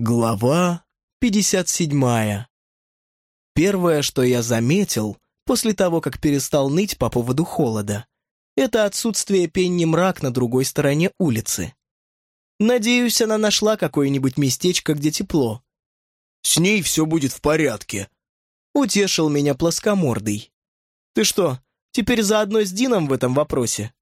Глава 57. Первое, что я заметил, после того, как перестал ныть по поводу холода, это отсутствие пенни мрак на другой стороне улицы. Надеюсь, она нашла какое-нибудь местечко, где тепло. «С ней все будет в порядке», — утешил меня плоскомордый. «Ты что, теперь заодно с Дином в этом вопросе?»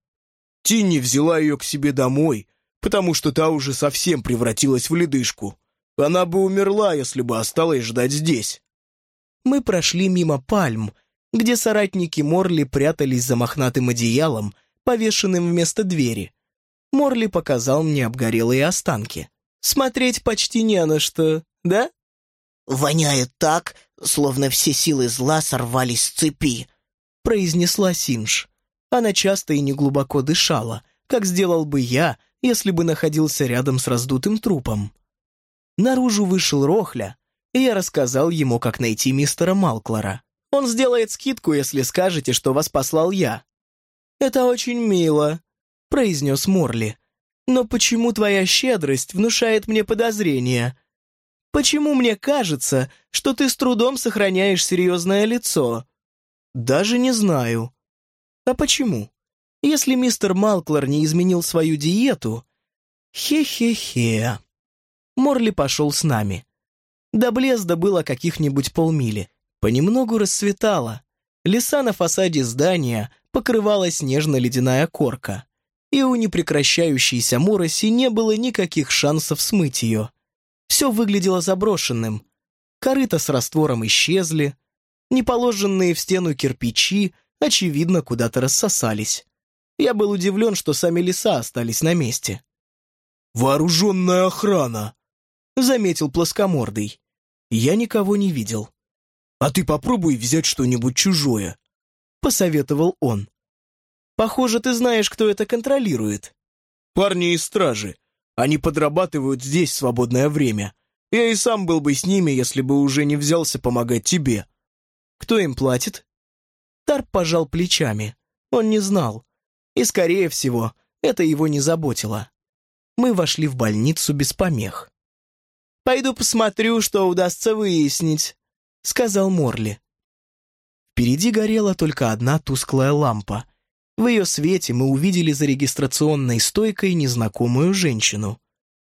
Тинни взяла ее к себе домой, потому что та уже совсем превратилась в ледышку. Она бы умерла, если бы осталась ждать здесь. Мы прошли мимо пальм, где соратники Морли прятались за мохнатым одеялом, повешенным вместо двери. Морли показал мне обгорелые останки. Смотреть почти не на что, да? «Воняет так, словно все силы зла сорвались с цепи», — произнесла Синж. Она часто и неглубоко дышала, как сделал бы я, если бы находился рядом с раздутым трупом. Наружу вышел Рохля, и я рассказал ему, как найти мистера Малклора. Он сделает скидку, если скажете, что вас послал я. «Это очень мило», — произнес Морли. «Но почему твоя щедрость внушает мне подозрения? Почему мне кажется, что ты с трудом сохраняешь серьезное лицо?» «Даже не знаю». «А почему? Если мистер Малклор не изменил свою диету...» «Хе-хе-хе...» Морли пошел с нами. До Блезда было каких-нибудь полмили. Понемногу расцветало. Леса на фасаде здания покрывала снежно-ледяная корка. И у непрекращающейся мороси не было никаких шансов смыть ее. Все выглядело заброшенным. Корыта с раствором исчезли. Неположенные в стену кирпичи, очевидно, куда-то рассосались. Я был удивлен, что сами леса остались на месте. «Вооруженная охрана!» Заметил плоскомордый. Я никого не видел. «А ты попробуй взять что-нибудь чужое», — посоветовал он. «Похоже, ты знаешь, кто это контролирует». «Парни из стражи. Они подрабатывают здесь в свободное время. Я и сам был бы с ними, если бы уже не взялся помогать тебе». «Кто им платит?» Тарп пожал плечами. Он не знал. И, скорее всего, это его не заботило. Мы вошли в больницу без помех. Пойду посмотрю, что удастся выяснить», — сказал Морли. Впереди горела только одна тусклая лампа. В ее свете мы увидели за регистрационной стойкой незнакомую женщину.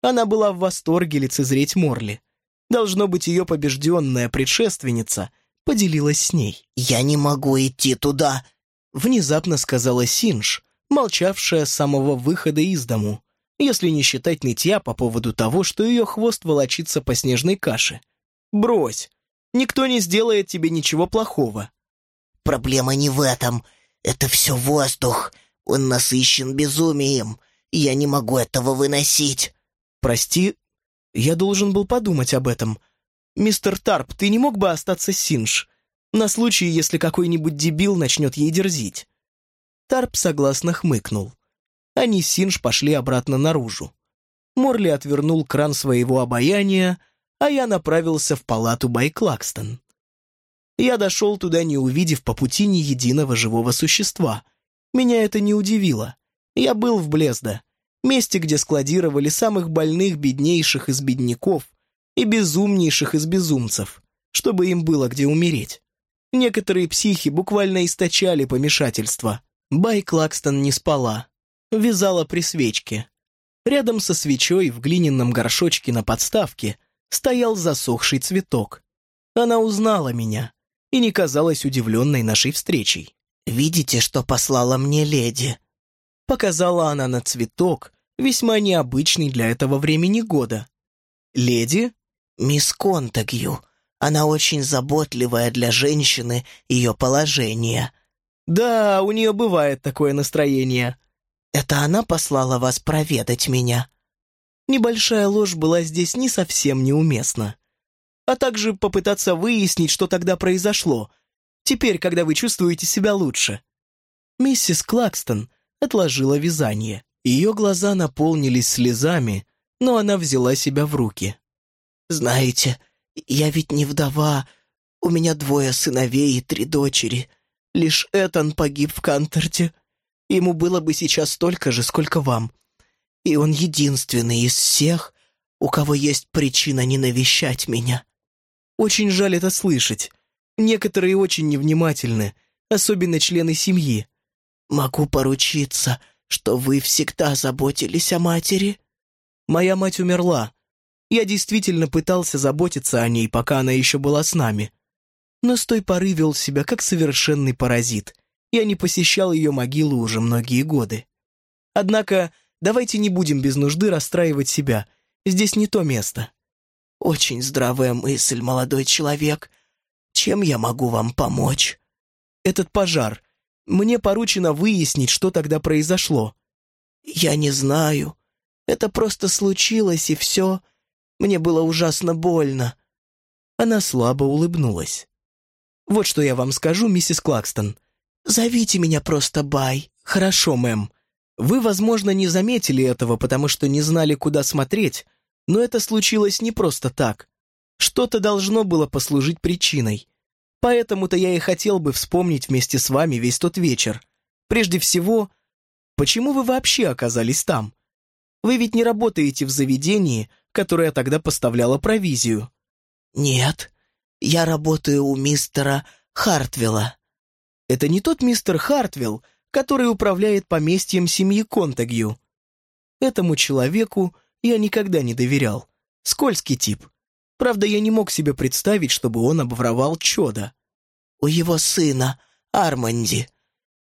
Она была в восторге лицезреть Морли. Должно быть, ее побежденная предшественница поделилась с ней. «Я не могу идти туда», — внезапно сказала Синж, молчавшая с самого выхода из дому если не считать нытья по поводу того, что ее хвост волочится по снежной каше. Брось, никто не сделает тебе ничего плохого. Проблема не в этом. Это все воздух. Он насыщен безумием. Я не могу этого выносить. Прости, я должен был подумать об этом. Мистер Тарп, ты не мог бы остаться Синж? На случай, если какой-нибудь дебил начнет ей дерзить. Тарп согласно хмыкнул. Они с Синж пошли обратно наружу. Морли отвернул кран своего обаяния, а я направился в палату Байклакстон. Я дошел туда, не увидев по пути ни единого живого существа. Меня это не удивило. Я был в Блезда, месте, где складировали самых больных, беднейших из бедняков и безумнейших из безумцев, чтобы им было где умереть. Некоторые психи буквально источали помешательство. Бай Клакстон не спала вязала при свечке. Рядом со свечой в глиняном горшочке на подставке стоял засохший цветок. Она узнала меня и не казалась удивленной нашей встречей. «Видите, что послала мне леди?» Показала она на цветок, весьма необычный для этого времени года. «Леди?» «Мисс Контагью. Она очень заботливая для женщины ее положения». «Да, у нее бывает такое настроение», это она послала вас проведать меня?» Небольшая ложь была здесь не совсем неуместна. А также попытаться выяснить, что тогда произошло, теперь, когда вы чувствуете себя лучше. Миссис Клакстон отложила вязание. Ее глаза наполнились слезами, но она взяла себя в руки. «Знаете, я ведь не вдова. У меня двое сыновей и три дочери. Лишь Этан погиб в Кантерте. Ему было бы сейчас столько же, сколько вам. И он единственный из всех, у кого есть причина не навещать меня». Очень жаль это слышать. Некоторые очень невнимательны, особенно члены семьи. «Могу поручиться, что вы всегда заботились о матери?» «Моя мать умерла. Я действительно пытался заботиться о ней, пока она еще была с нами. Но с той поры вел себя как совершенный паразит. Я не посещал ее могилу уже многие годы. Однако, давайте не будем без нужды расстраивать себя. Здесь не то место». «Очень здравая мысль, молодой человек. Чем я могу вам помочь?» «Этот пожар. Мне поручено выяснить, что тогда произошло». «Я не знаю. Это просто случилось, и все. Мне было ужасно больно». Она слабо улыбнулась. «Вот что я вам скажу, миссис Клакстон. Зовите меня просто Бай». «Хорошо, мэм. Вы, возможно, не заметили этого, потому что не знали, куда смотреть, но это случилось не просто так. Что-то должно было послужить причиной. Поэтому-то я и хотел бы вспомнить вместе с вами весь тот вечер. Прежде всего, почему вы вообще оказались там? Вы ведь не работаете в заведении, которое тогда поставляло провизию. Нет, я работаю у мистера Хартвилла. Это не тот мистер Хартвилл, который управляет поместьем семьи Контагью. Этому человеку я никогда не доверял. Скользкий тип. Правда, я не мог себе представить, чтобы он обворовал чудо. У его сына, Арманди.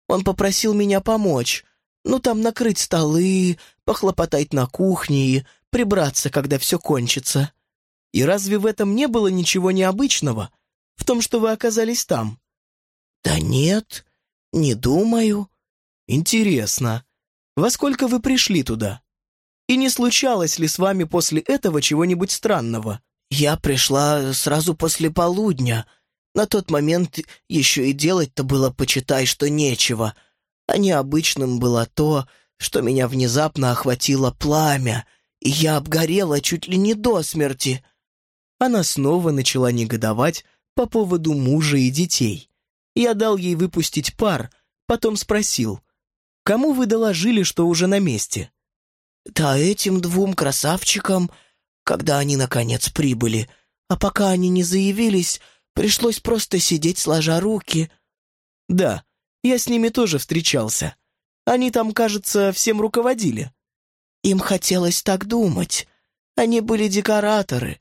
Он попросил меня помочь. Ну, там накрыть столы, похлопотать на кухне и прибраться, когда все кончится. И разве в этом не было ничего необычного? В том, что вы оказались там? Да нет, не думаю. Интересно. Во сколько вы пришли туда? И не случалось ли с вами после этого чего-нибудь странного? Я пришла сразу после полудня. На тот момент еще и делать-то было, почитай, что нечего. А необычным было то, что меня внезапно охватило пламя, и я обгорела чуть ли не до смерти. Она снова начала негодовать по поводу мужа и детей. Я дал ей выпустить пар, потом спросил, «Кому вы доложили, что уже на месте?» «Да этим двум красавчикам...» когда они, наконец, прибыли. А пока они не заявились, пришлось просто сидеть сложа руки. Да, я с ними тоже встречался. Они там, кажется, всем руководили. Им хотелось так думать. Они были декораторы.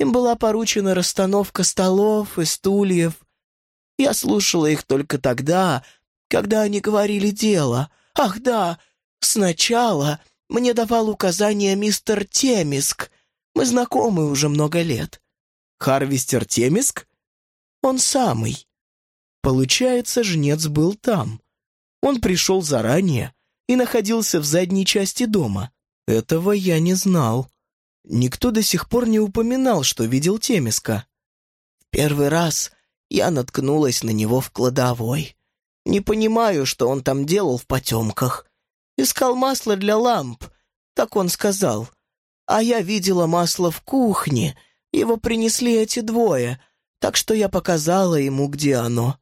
Им была поручена расстановка столов и стульев. Я слушала их только тогда, когда они говорили дело. Ах да, сначала мне давал указания мистер Темиск — мы знакомы уже много лет. Харвестер Темиск? Он самый. Получается, жнец был там. Он пришел заранее и находился в задней части дома. Этого я не знал. Никто до сих пор не упоминал, что видел Темиска. Первый раз я наткнулась на него в кладовой. Не понимаю, что он там делал в потемках. Искал масло для ламп, так он сказал — а я видела масло в кухне. Его принесли эти двое, так что я показала ему, где оно.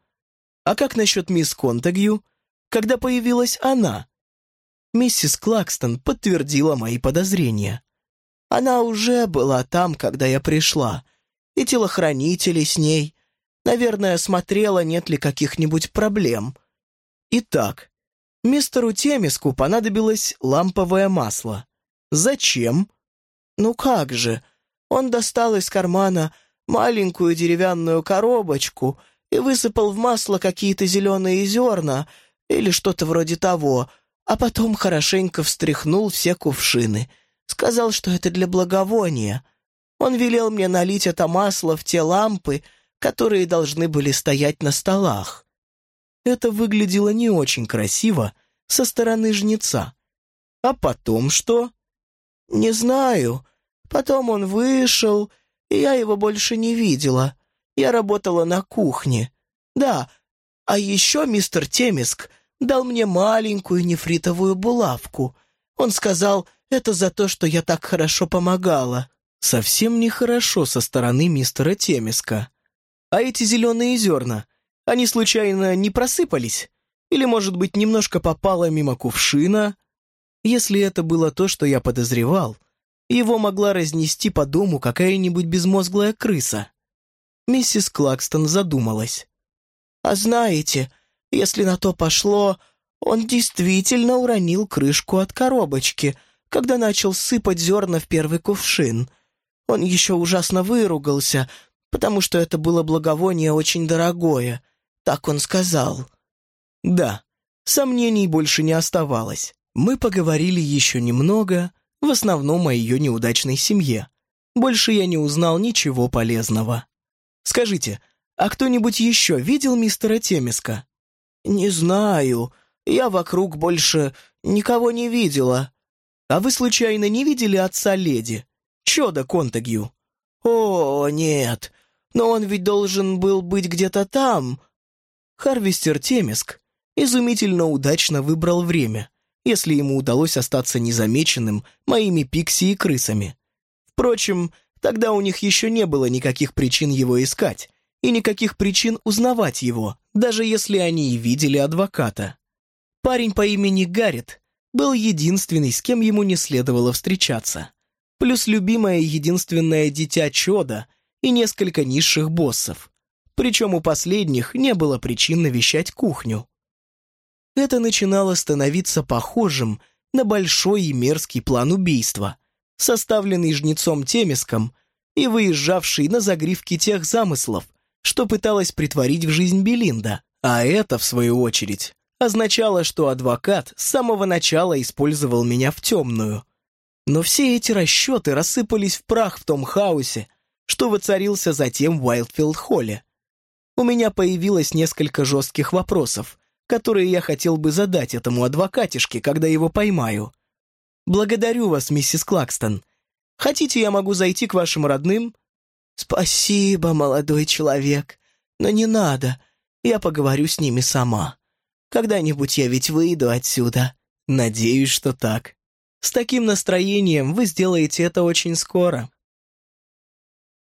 А как насчет мисс Контагью? Когда появилась она? Миссис Клакстон подтвердила мои подозрения. Она уже была там, когда я пришла. И телохранители с ней. Наверное, смотрела, нет ли каких-нибудь проблем. Итак, мистеру Темиску понадобилось ламповое масло. Зачем? Ну как же? Он достал из кармана маленькую деревянную коробочку и высыпал в масло какие-то зеленые зерна или что-то вроде того, а потом хорошенько встряхнул все кувшины. Сказал, что это для благовония. Он велел мне налить это масло в те лампы, которые должны были стоять на столах. Это выглядело не очень красиво со стороны жнеца. А потом что? Не знаю. Потом он вышел, и я его больше не видела. Я работала на кухне. Да, а еще мистер Темиск дал мне маленькую нефритовую булавку. Он сказал, это за то, что я так хорошо помогала. Совсем нехорошо со стороны мистера Темиска. А эти зеленые зерна, они случайно не просыпались? Или, может быть, немножко попало мимо кувшина? Если это было то, что я подозревал, его могла разнести по дому какая-нибудь безмозглая крыса. Миссис Клакстон задумалась. «А знаете, если на то пошло, он действительно уронил крышку от коробочки, когда начал сыпать зерна в первый кувшин. Он еще ужасно выругался, потому что это было благовоние очень дорогое. Так он сказал». «Да, сомнений больше не оставалось. Мы поговорили еще немного, в основном о ее неудачной семье. Больше я не узнал ничего полезного. Скажите, а кто-нибудь еще видел мистера Темиска? Не знаю. Я вокруг больше никого не видела. А вы случайно не видели отца леди? Чода Контагью? О, нет. Но он ведь должен был быть где-то там. Харвестер Темиск изумительно удачно выбрал время, если ему удалось остаться незамеченным моими пикси и крысами. Впрочем, тогда у них еще не было никаких причин его искать и никаких причин узнавать его, даже если они и видели адвоката. Парень по имени Гаррет был единственный, с кем ему не следовало встречаться. Плюс любимое единственное дитя Чода и несколько низших боссов. Причем у последних не было причин навещать кухню это начинало становиться похожим на большой и мерзкий план убийства, составленный жнецом Темиском и выезжавший на загривке тех замыслов, что пыталась притворить в жизнь Белинда. А это, в свою очередь, означало, что адвокат с самого начала использовал меня в темную. Но все эти расчеты рассыпались в прах в том хаосе, что воцарился затем в Уайлдфилд-холле. У меня появилось несколько жестких вопросов, которые я хотел бы задать этому адвокатишке, когда его поймаю. Благодарю вас, миссис Клакстон. Хотите, я могу зайти к вашим родным? Спасибо, молодой человек, но не надо. Я поговорю с ними сама. Когда-нибудь я ведь выйду отсюда. Надеюсь, что так. С таким настроением вы сделаете это очень скоро.